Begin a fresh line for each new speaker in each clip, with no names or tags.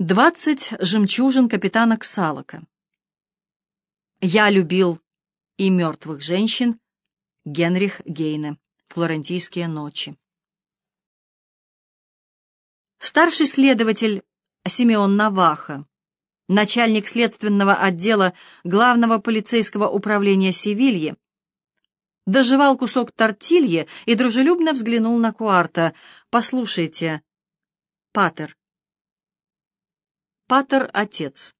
Двадцать жемчужин капитана Ксалока. Я любил и мертвых женщин. Генрих Гейне. Флорентийские ночи. Старший следователь Симеон Наваха, начальник следственного отдела Главного полицейского управления Севильи, доживал кусок тортильи и дружелюбно взглянул на Куарта. «Послушайте, Патер, Патер — отец.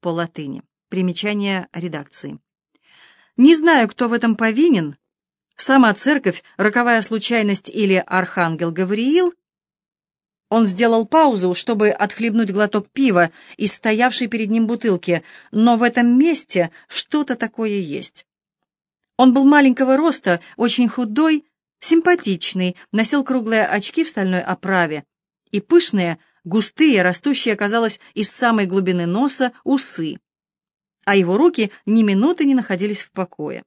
По латыни. Примечание редакции. Не знаю, кто в этом повинен, сама церковь, роковая случайность или архангел Гавриил. Он сделал паузу, чтобы отхлебнуть глоток пива из стоявшей перед ним бутылки, но в этом месте что-то такое есть. Он был маленького роста, очень худой, симпатичный, носил круглые очки в стальной оправе и пышные, густые, растущие, казалось, из самой глубины носа, усы, а его руки ни минуты не находились в покое.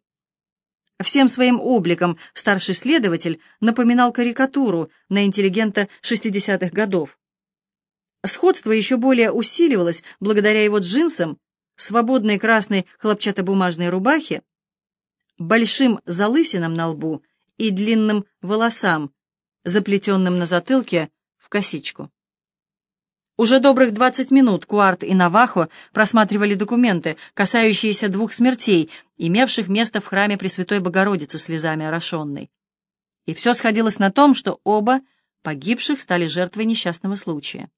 Всем своим обликом старший следователь напоминал карикатуру на интеллигента 60-х годов. Сходство еще более усиливалось благодаря его джинсам, свободной красной хлопчатобумажной рубахе, большим залысинам на лбу и длинным волосам, заплетенным на затылке в косичку. Уже добрых двадцать минут Куарт и Навахо просматривали документы, касающиеся двух смертей, имевших место в храме Пресвятой Богородицы слезами орошенной. И все сходилось на том, что оба погибших стали жертвой несчастного случая.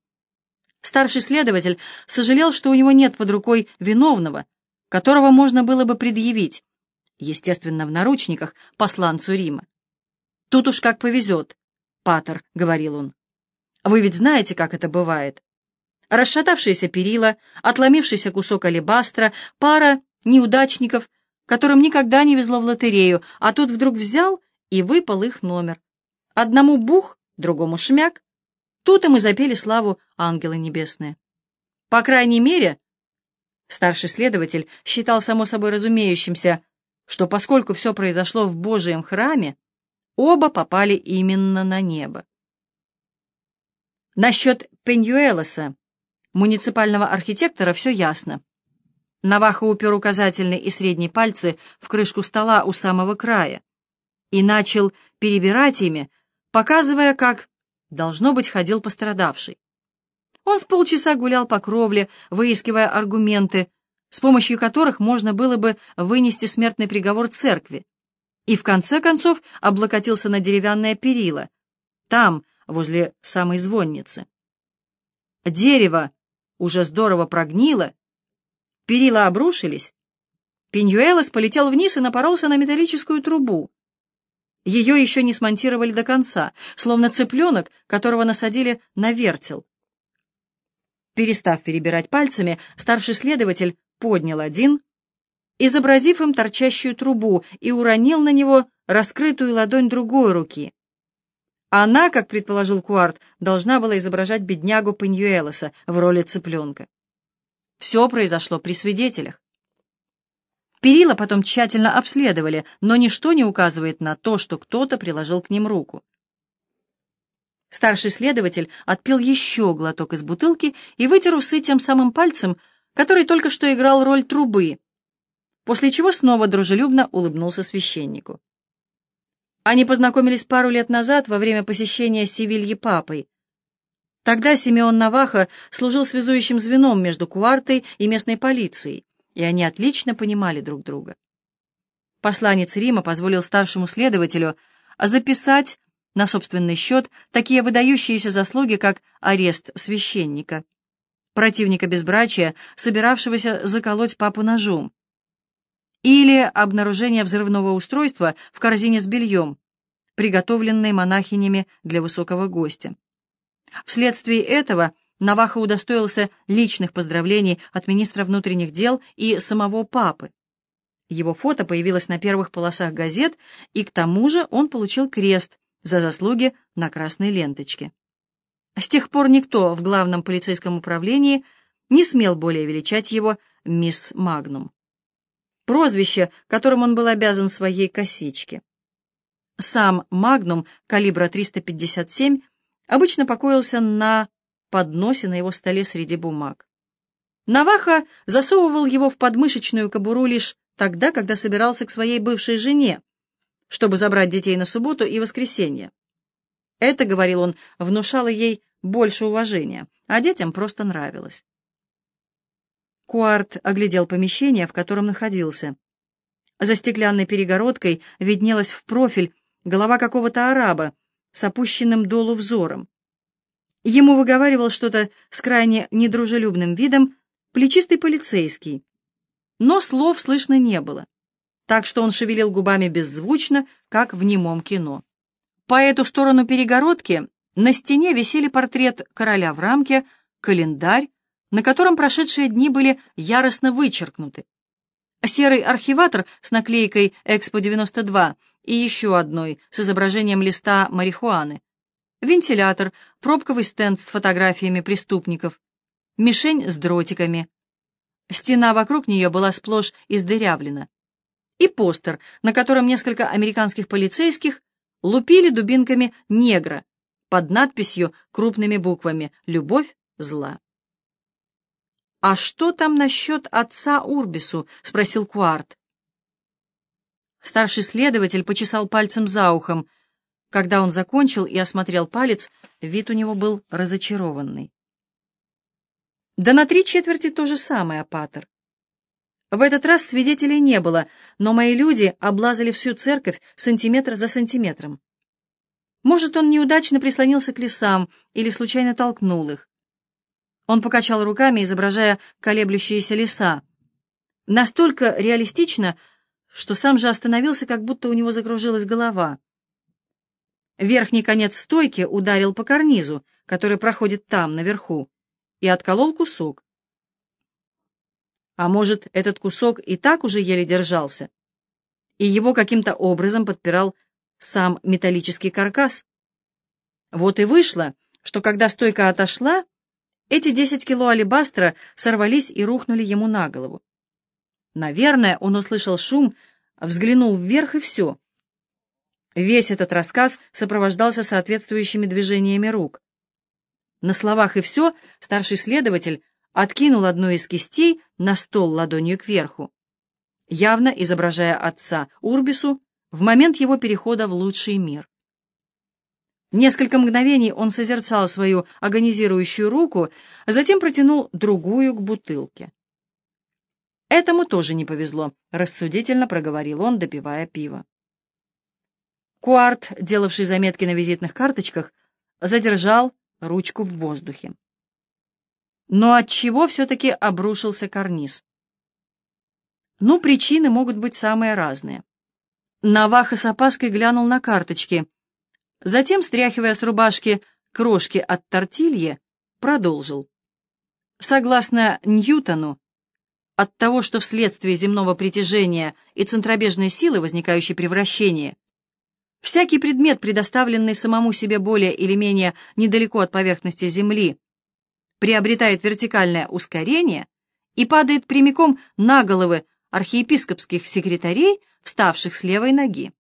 Старший следователь сожалел, что у него нет под рукой виновного, которого можно было бы предъявить, естественно, в наручниках, посланцу Рима. «Тут уж как повезет, Патер», — говорил он. «Вы ведь знаете, как это бывает расшатавшиеся перила, отломившийся кусок алебастра, пара неудачников, которым никогда не везло в лотерею, а тут вдруг взял и выпал их номер. Одному бух, другому шмяк. Тут им и запели славу ангелы небесные. По крайней мере, старший следователь считал само собой разумеющимся, что поскольку все произошло в Божьем храме, оба попали именно на небо. Насчет Пеньюэлоса муниципального архитектора все ясно. Наваха упер указательный и средний пальцы в крышку стола у самого края и начал перебирать ими, показывая, как, должно быть, ходил пострадавший. Он с полчаса гулял по кровле, выискивая аргументы, с помощью которых можно было бы вынести смертный приговор церкви, и в конце концов облокотился на деревянное перила, там, возле самой звонницы. Дерево, уже здорово прогнило, перила обрушились, Пиньюэлос полетел вниз и напоролся на металлическую трубу. Ее еще не смонтировали до конца, словно цыпленок, которого насадили на вертел. Перестав перебирать пальцами, старший следователь поднял один, изобразив им торчащую трубу, и уронил на него раскрытую ладонь другой руки. Она, как предположил Куарт, должна была изображать беднягу Пеньюэлоса в роли цыпленка. Все произошло при свидетелях. Перила потом тщательно обследовали, но ничто не указывает на то, что кто-то приложил к ним руку. Старший следователь отпил еще глоток из бутылки и вытер усы тем самым пальцем, который только что играл роль трубы, после чего снова дружелюбно улыбнулся священнику. Они познакомились пару лет назад во время посещения Севильи папой. Тогда Симеон Наваха служил связующим звеном между Куартой и местной полицией, и они отлично понимали друг друга. Посланец Рима позволил старшему следователю записать на собственный счет такие выдающиеся заслуги, как арест священника, противника безбрачия, собиравшегося заколоть папу ножом, или обнаружение взрывного устройства в корзине с бельем, приготовленной монахинями для высокого гостя. Вследствие этого Наваха удостоился личных поздравлений от министра внутренних дел и самого папы. Его фото появилось на первых полосах газет, и к тому же он получил крест за заслуги на красной ленточке. С тех пор никто в главном полицейском управлении не смел более величать его мисс Магнум прозвище, которым он был обязан своей косичке. Сам «Магнум» калибра 357 обычно покоился на подносе на его столе среди бумаг. Наваха засовывал его в подмышечную кобуру лишь тогда, когда собирался к своей бывшей жене, чтобы забрать детей на субботу и воскресенье. Это, говорил он, внушало ей больше уважения, а детям просто нравилось. Куарт оглядел помещение, в котором находился. За стеклянной перегородкой виднелась в профиль голова какого-то араба с опущенным долу взором. Ему выговаривал что-то с крайне недружелюбным видом плечистый полицейский, но слов слышно не было, так что он шевелил губами беззвучно, как в немом кино. По эту сторону перегородки на стене висели портрет короля в рамке, календарь, на котором прошедшие дни были яростно вычеркнуты. Серый архиватор с наклейкой «Экспо-92» и еще одной с изображением листа марихуаны, вентилятор, пробковый стенд с фотографиями преступников, мишень с дротиками. Стена вокруг нее была сплошь издырявлена. И постер, на котором несколько американских полицейских лупили дубинками негра под надписью крупными буквами «Любовь зла». «А что там насчет отца Урбису?» — спросил Куарт. Старший следователь почесал пальцем за ухом. Когда он закончил и осмотрел палец, вид у него был разочарованный. «Да на три четверти то же самое, Паттер. В этот раз свидетелей не было, но мои люди облазали всю церковь сантиметр за сантиметром. Может, он неудачно прислонился к лесам или случайно толкнул их. Он покачал руками, изображая колеблющиеся леса. Настолько реалистично, что сам же остановился, как будто у него закружилась голова. Верхний конец стойки ударил по карнизу, который проходит там, наверху, и отколол кусок. А может, этот кусок и так уже еле держался, и его каким-то образом подпирал сам металлический каркас. Вот и вышло, что когда стойка отошла, эти десять кило алебастра сорвались и рухнули ему на голову. Наверное, он услышал шум, взглянул вверх и все. Весь этот рассказ сопровождался соответствующими движениями рук. На словах и все старший следователь откинул одну из кистей на стол ладонью кверху, явно изображая отца Урбису в момент его перехода в лучший мир. Несколько мгновений он созерцал свою агонизирующую руку, а затем протянул другую к бутылке. «Этому тоже не повезло», — рассудительно проговорил он, допивая пиво. Куарт, делавший заметки на визитных карточках, задержал ручку в воздухе. Но от чего все-таки обрушился карниз? Ну, причины могут быть самые разные. Наваха с опаской глянул на карточки — Затем, стряхивая с рубашки крошки от тортильи, продолжил. Согласно Ньютону, от того, что вследствие земного притяжения и центробежной силы, возникающей при вращении, всякий предмет, предоставленный самому себе более или менее недалеко от поверхности Земли, приобретает вертикальное ускорение и падает прямиком на головы архиепископских секретарей, вставших с левой ноги.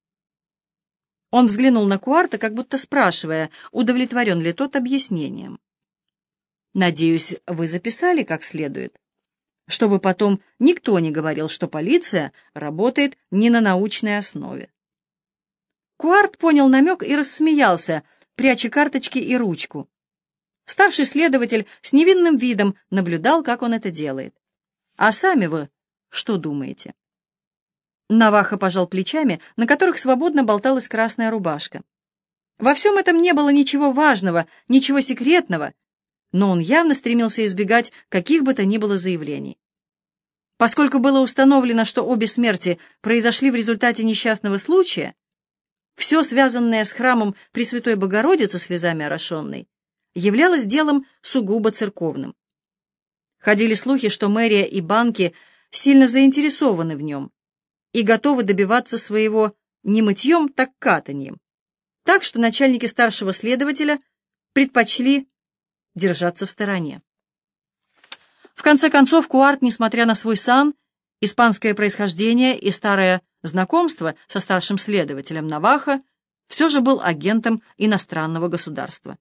Он взглянул на Куарта, как будто спрашивая, удовлетворен ли тот объяснением. «Надеюсь, вы записали как следует, чтобы потом никто не говорил, что полиция работает не на научной основе». Куарт понял намек и рассмеялся, пряча карточки и ручку. Старший следователь с невинным видом наблюдал, как он это делает. «А сами вы что думаете?» Наваха пожал плечами, на которых свободно болталась красная рубашка. Во всем этом не было ничего важного, ничего секретного, но он явно стремился избегать каких бы то ни было заявлений. Поскольку было установлено, что обе смерти произошли в результате несчастного случая, все, связанное с храмом Пресвятой Богородицы слезами орошенной, являлось делом сугубо церковным. Ходили слухи, что мэрия и банки сильно заинтересованы в нем и готовы добиваться своего не мытьем, так катаньем. Так что начальники старшего следователя предпочли держаться в стороне. В конце концов, Куарт, несмотря на свой сан, испанское происхождение и старое знакомство со старшим следователем Наваха, все же был агентом иностранного государства.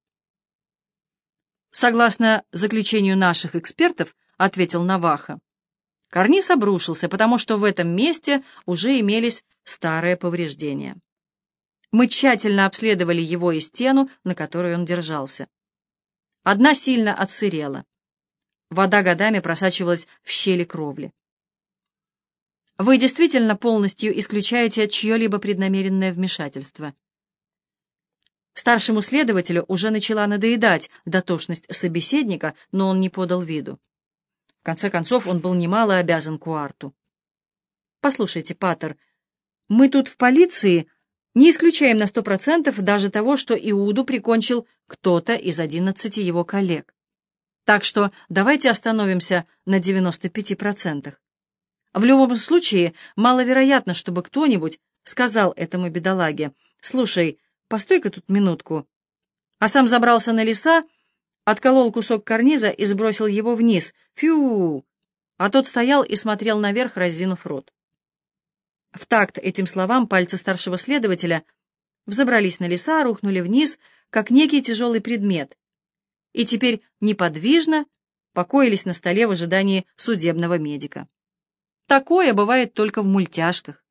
Согласно заключению наших экспертов, ответил Наваха, карниз обрушился, потому что в этом месте уже имелись старые повреждения. Мы тщательно обследовали его и стену, на которой он держался. Одна сильно отсырела. Вода годами просачивалась в щели кровли. Вы действительно полностью исключаете чье-либо преднамеренное вмешательство. Старшему следователю уже начала надоедать дотошность собеседника, но он не подал виду. В конце концов, он был немало обязан Куарту. «Послушайте, Паттер, мы тут в полиции не исключаем на сто процентов даже того, что Иуду прикончил кто-то из одиннадцати его коллег. Так что давайте остановимся на 95%. В любом случае, маловероятно, чтобы кто-нибудь сказал этому бедолаге, «Слушай, постой-ка тут минутку», а сам забрался на леса, отколол кусок карниза и сбросил его вниз. Фью! А тот стоял и смотрел наверх, разинув рот. В такт этим словам пальцы старшего следователя взобрались на леса, рухнули вниз, как некий тяжелый предмет, и теперь неподвижно покоились на столе в ожидании судебного медика. Такое бывает только в мультяшках.